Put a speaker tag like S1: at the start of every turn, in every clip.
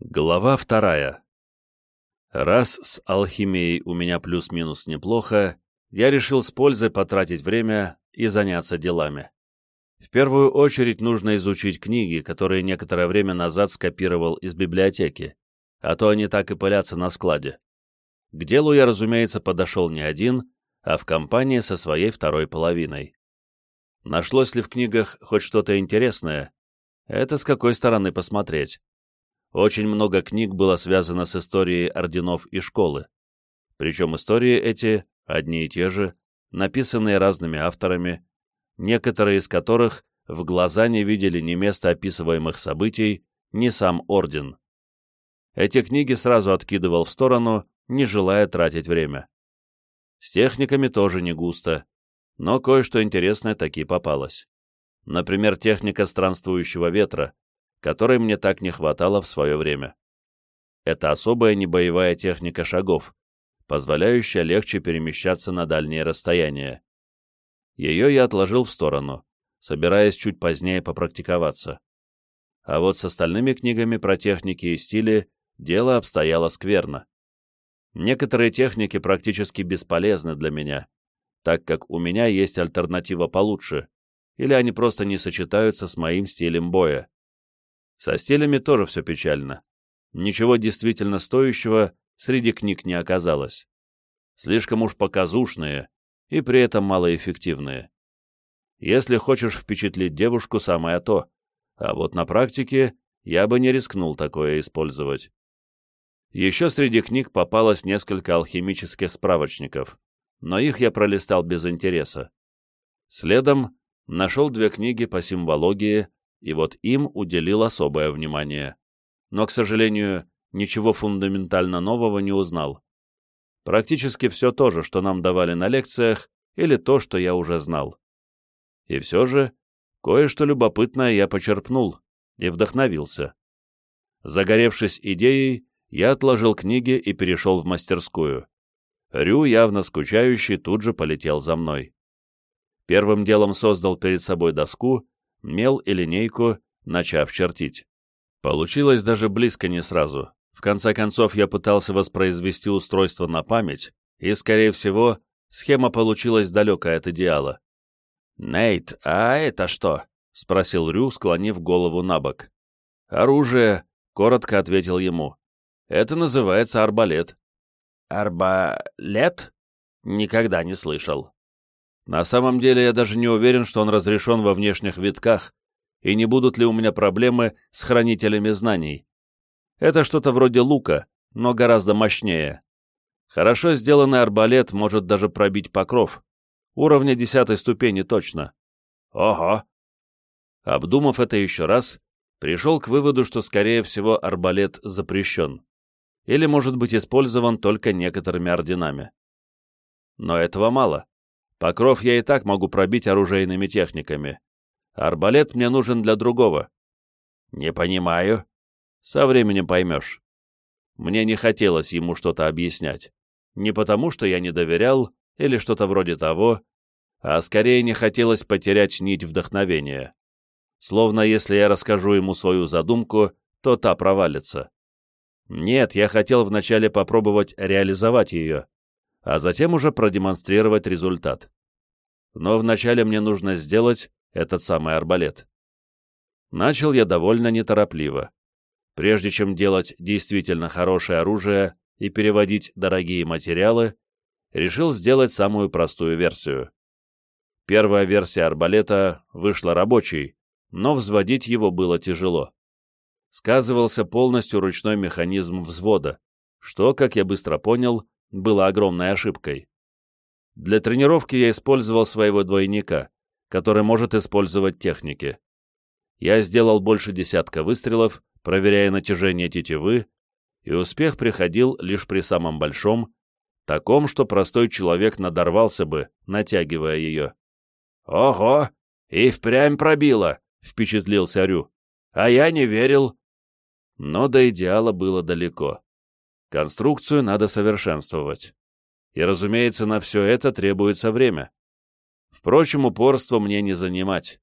S1: Глава вторая. Раз с алхимией у меня плюс-минус неплохо, я решил с пользой потратить время и заняться делами. В первую очередь нужно изучить книги, которые некоторое время назад скопировал из библиотеки, а то они так и пылятся на складе. К делу я, разумеется, подошел не один, а в компании со своей второй половиной. Нашлось ли в книгах хоть что-то интересное? Это с какой стороны посмотреть. Очень много книг было связано с историей орденов и школы. Причем истории эти, одни и те же, написанные разными авторами, некоторые из которых в глаза не видели ни места описываемых событий, ни сам орден. Эти книги сразу откидывал в сторону, не желая тратить время. С техниками тоже не густо, но кое-что интересное таки попалось. Например, техника странствующего ветра, которой мне так не хватало в свое время. Это особая небоевая техника шагов, позволяющая легче перемещаться на дальние расстояния. Ее я отложил в сторону, собираясь чуть позднее попрактиковаться. А вот с остальными книгами про техники и стили дело обстояло скверно. Некоторые техники практически бесполезны для меня, так как у меня есть альтернатива получше, или они просто не сочетаются с моим стилем боя. Со стилями тоже все печально. Ничего действительно стоящего среди книг не оказалось. Слишком уж показушные и при этом малоэффективные. Если хочешь впечатлить девушку, самое то, а вот на практике я бы не рискнул такое использовать. Еще среди книг попалось несколько алхимических справочников, но их я пролистал без интереса. Следом нашел две книги по символогии и вот им уделил особое внимание. Но, к сожалению, ничего фундаментально нового не узнал. Практически все то же, что нам давали на лекциях, или то, что я уже знал. И все же, кое-что любопытное я почерпнул и вдохновился. Загоревшись идеей, я отложил книги и перешел в мастерскую. Рю, явно скучающий, тут же полетел за мной. Первым делом создал перед собой доску мел и линейку, начав чертить. Получилось даже близко не сразу. В конце концов, я пытался воспроизвести устройство на память, и, скорее всего, схема получилась далекая от идеала. «Нейт, а это что?» — спросил Рю, склонив голову на бок. «Оружие», — коротко ответил ему. «Это называется арбалет». «Арбалет?» Никогда не слышал. На самом деле я даже не уверен, что он разрешен во внешних витках, и не будут ли у меня проблемы с хранителями знаний. Это что-то вроде лука, но гораздо мощнее. Хорошо сделанный арбалет может даже пробить покров. Уровня десятой ступени точно. Ого! Обдумав это еще раз, пришел к выводу, что, скорее всего, арбалет запрещен. Или может быть использован только некоторыми орденами. Но этого мало. Покров я и так могу пробить оружейными техниками. Арбалет мне нужен для другого. Не понимаю. Со временем поймешь. Мне не хотелось ему что-то объяснять. Не потому, что я не доверял или что-то вроде того, а скорее не хотелось потерять нить вдохновения. Словно если я расскажу ему свою задумку, то та провалится. Нет, я хотел вначале попробовать реализовать ее, а затем уже продемонстрировать результат. Но вначале мне нужно сделать этот самый арбалет. Начал я довольно неторопливо. Прежде чем делать действительно хорошее оружие и переводить дорогие материалы, решил сделать самую простую версию. Первая версия арбалета вышла рабочей, но взводить его было тяжело. Сказывался полностью ручной механизм взвода, что, как я быстро понял, было огромной ошибкой. Для тренировки я использовал своего двойника, который может использовать техники. Я сделал больше десятка выстрелов, проверяя натяжение тетивы, и успех приходил лишь при самом большом, таком, что простой человек надорвался бы, натягивая ее. «Ого! И впрямь пробило!» — впечатлился Рю. «А я не верил!» Но до идеала было далеко. Конструкцию надо совершенствовать. И, разумеется, на все это требуется время. Впрочем, упорство мне не занимать.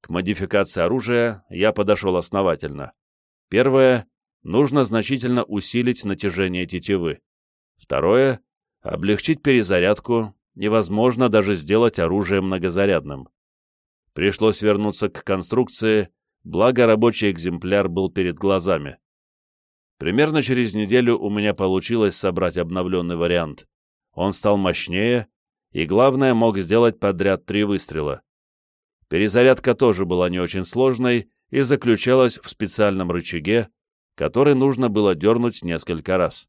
S1: К модификации оружия я подошел основательно. Первое нужно значительно усилить натяжение тетивы. Второе — облегчить перезарядку, невозможно даже сделать оружие многозарядным. Пришлось вернуться к конструкции, благо рабочий экземпляр был перед глазами. Примерно через неделю у меня получилось собрать обновленный вариант. Он стал мощнее, и, главное, мог сделать подряд три выстрела. Перезарядка тоже была не очень сложной и заключалась в специальном рычаге, который нужно было дернуть несколько раз.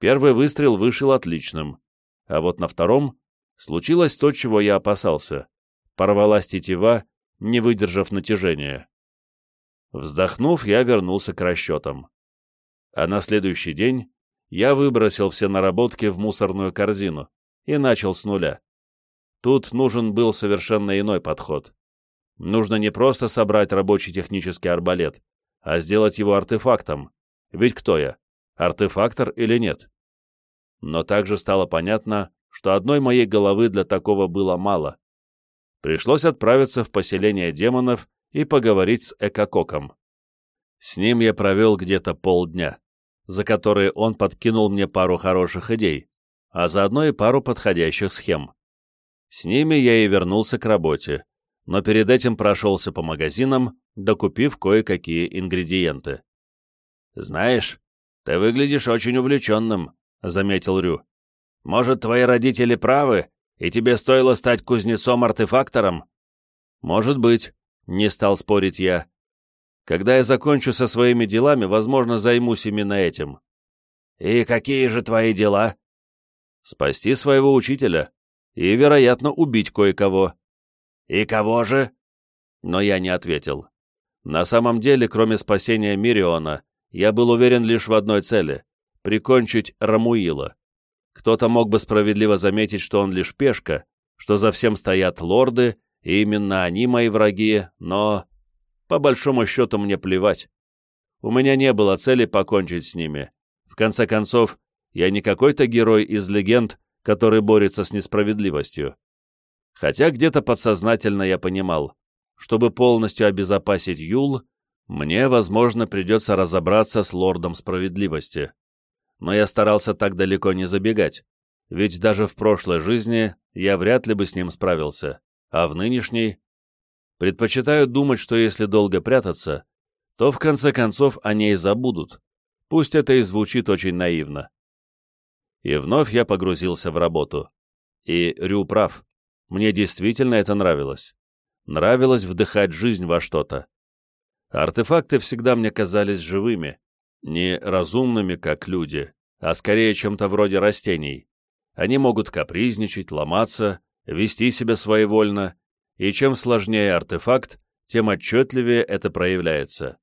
S1: Первый выстрел вышел отличным, а вот на втором случилось то, чего я опасался. Порвалась тетива, не выдержав натяжения. Вздохнув, я вернулся к расчетам а на следующий день я выбросил все наработки в мусорную корзину и начал с нуля. Тут нужен был совершенно иной подход. Нужно не просто собрать рабочий технический арбалет, а сделать его артефактом. Ведь кто я? Артефактор или нет? Но также стало понятно, что одной моей головы для такого было мало. Пришлось отправиться в поселение демонов и поговорить с Экококом. С ним я провел где-то полдня за которые он подкинул мне пару хороших идей, а заодно и пару подходящих схем. С ними я и вернулся к работе, но перед этим прошелся по магазинам, докупив кое-какие ингредиенты. «Знаешь, ты выглядишь очень увлеченным», — заметил Рю. «Может, твои родители правы, и тебе стоило стать кузнецом-артефактором?» «Может быть», — не стал спорить я. Когда я закончу со своими делами, возможно, займусь именно этим. И какие же твои дела? Спасти своего учителя и, вероятно, убить кое-кого. И кого же? Но я не ответил. На самом деле, кроме спасения Мириона, я был уверен лишь в одной цели — прикончить Рамуила. Кто-то мог бы справедливо заметить, что он лишь пешка, что за всем стоят лорды, и именно они мои враги, но... По большому счету мне плевать. У меня не было цели покончить с ними. В конце концов, я не какой-то герой из легенд, который борется с несправедливостью. Хотя где-то подсознательно я понимал, чтобы полностью обезопасить Юл, мне, возможно, придется разобраться с лордом справедливости. Но я старался так далеко не забегать, ведь даже в прошлой жизни я вряд ли бы с ним справился, а в нынешней Предпочитаю думать, что если долго прятаться, то в конце концов о ней забудут. Пусть это и звучит очень наивно. И вновь я погрузился в работу. И Рю прав. Мне действительно это нравилось. Нравилось вдыхать жизнь во что-то. Артефакты всегда мне казались живыми, не разумными, как люди, а скорее чем-то вроде растений. Они могут капризничать, ломаться, вести себя своевольно, и чем сложнее артефакт, тем отчетливее это проявляется.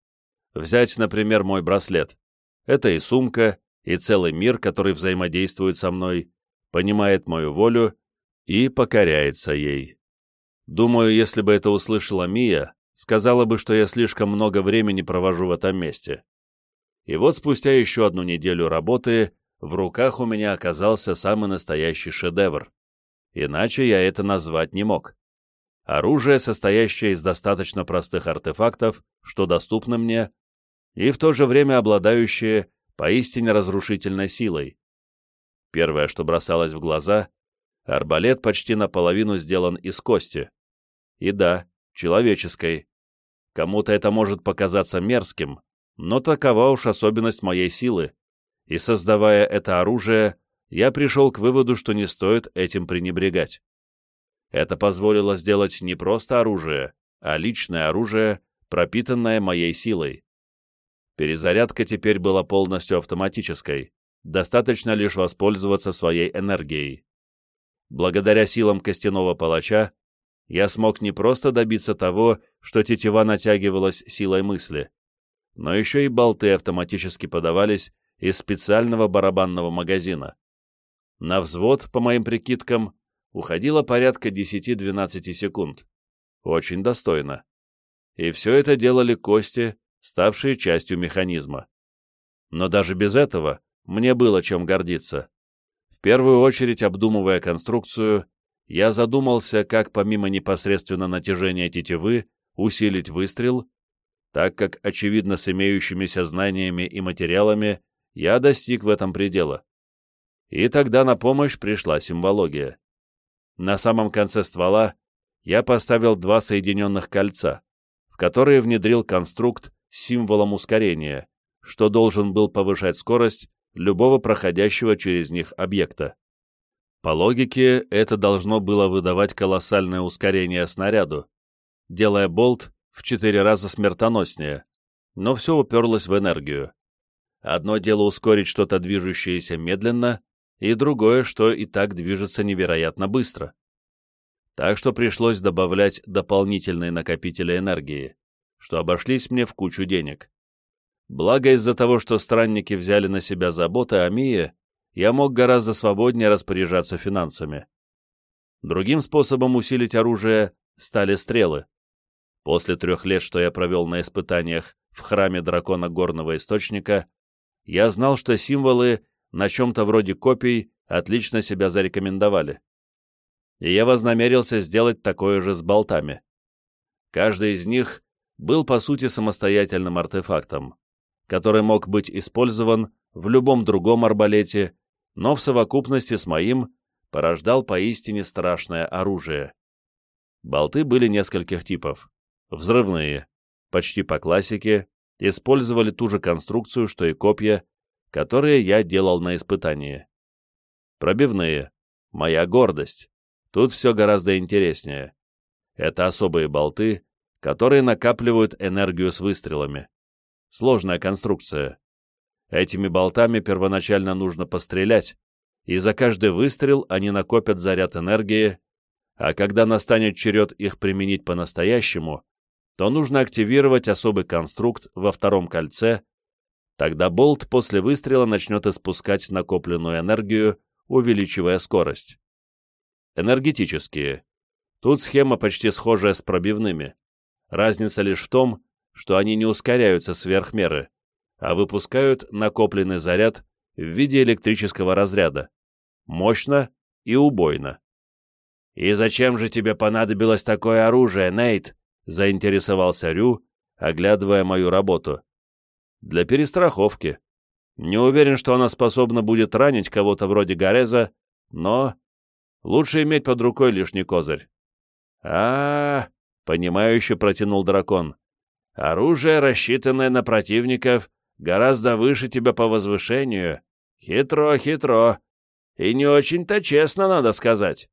S1: Взять, например, мой браслет. Это и сумка, и целый мир, который взаимодействует со мной, понимает мою волю и покоряется ей. Думаю, если бы это услышала Мия, сказала бы, что я слишком много времени провожу в этом месте. И вот спустя еще одну неделю работы в руках у меня оказался самый настоящий шедевр. Иначе я это назвать не мог оружие, состоящее из достаточно простых артефактов, что доступно мне, и в то же время обладающее поистине разрушительной силой. Первое, что бросалось в глаза, арбалет почти наполовину сделан из кости. И да, человеческой. Кому-то это может показаться мерзким, но такова уж особенность моей силы, и создавая это оружие, я пришел к выводу, что не стоит этим пренебрегать. Это позволило сделать не просто оружие, а личное оружие, пропитанное моей силой. Перезарядка теперь была полностью автоматической, достаточно лишь воспользоваться своей энергией. Благодаря силам костяного палача я смог не просто добиться того, что тетива натягивалась силой мысли, но еще и болты автоматически подавались из специального барабанного магазина. На взвод, по моим прикидкам, уходило порядка 10-12 секунд. Очень достойно. И все это делали кости, ставшие частью механизма. Но даже без этого мне было чем гордиться. В первую очередь, обдумывая конструкцию, я задумался, как помимо непосредственно натяжения тетивы усилить выстрел, так как, очевидно, с имеющимися знаниями и материалами я достиг в этом предела. И тогда на помощь пришла симвология. На самом конце ствола я поставил два соединенных кольца, в которые внедрил конструкт с символом ускорения, что должен был повышать скорость любого проходящего через них объекта. По логике, это должно было выдавать колоссальное ускорение снаряду, делая болт в четыре раза смертоноснее, но все уперлось в энергию. Одно дело ускорить что-то движущееся медленно, и другое, что и так движется невероятно быстро. Так что пришлось добавлять дополнительные накопители энергии, что обошлись мне в кучу денег. Благо из-за того, что странники взяли на себя заботы о Мие, я мог гораздо свободнее распоряжаться финансами. Другим способом усилить оружие стали стрелы. После трех лет, что я провел на испытаниях в храме дракона Горного Источника, я знал, что символы на чем-то вроде копий отлично себя зарекомендовали. И я вознамерился сделать такое же с болтами. Каждый из них был, по сути, самостоятельным артефактом, который мог быть использован в любом другом арбалете, но в совокупности с моим порождал поистине страшное оружие. Болты были нескольких типов взрывные, почти по классике, использовали ту же конструкцию, что и копья, которые я делал на испытании. Пробивные, моя гордость. Тут все гораздо интереснее. Это особые болты, которые накапливают энергию с выстрелами. Сложная конструкция. Этими болтами первоначально нужно пострелять, и за каждый выстрел они накопят заряд энергии, а когда настанет черед их применить по-настоящему, то нужно активировать особый конструкт во втором кольце, тогда болт после выстрела начнет испускать накопленную энергию, увеличивая скорость. Энергетические. Тут схема почти схожая с пробивными. Разница лишь в том, что они не ускоряются сверх меры, а выпускают накопленный заряд в виде электрического разряда. Мощно и убойно. «И зачем же тебе понадобилось такое оружие, Нейт?» — заинтересовался Рю, оглядывая мою работу. «Для перестраховки. Не уверен, что она способна будет ранить кого-то вроде Гореза, но лучше иметь под рукой лишний козырь». А, -а, -а понимающе протянул дракон. «Оружие, рассчитанное на противников, гораздо выше тебя по возвышению. Хитро, хитро. И не очень-то честно, надо сказать».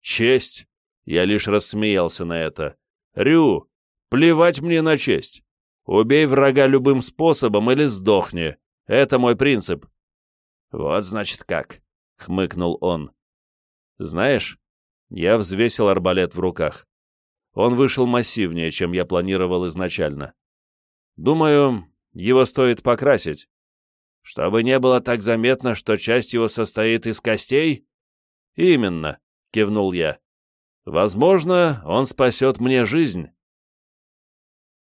S1: «Честь!» — я лишь рассмеялся на это. Рю, плевать мне на честь. Убей врага любым способом или сдохни. Это мой принцип. Вот значит как, хмыкнул он. Знаешь, я взвесил арбалет в руках. Он вышел массивнее, чем я планировал изначально. Думаю, его стоит покрасить. Чтобы не было так заметно, что часть его состоит из костей? Именно, кивнул я. Возможно, он спасет мне жизнь.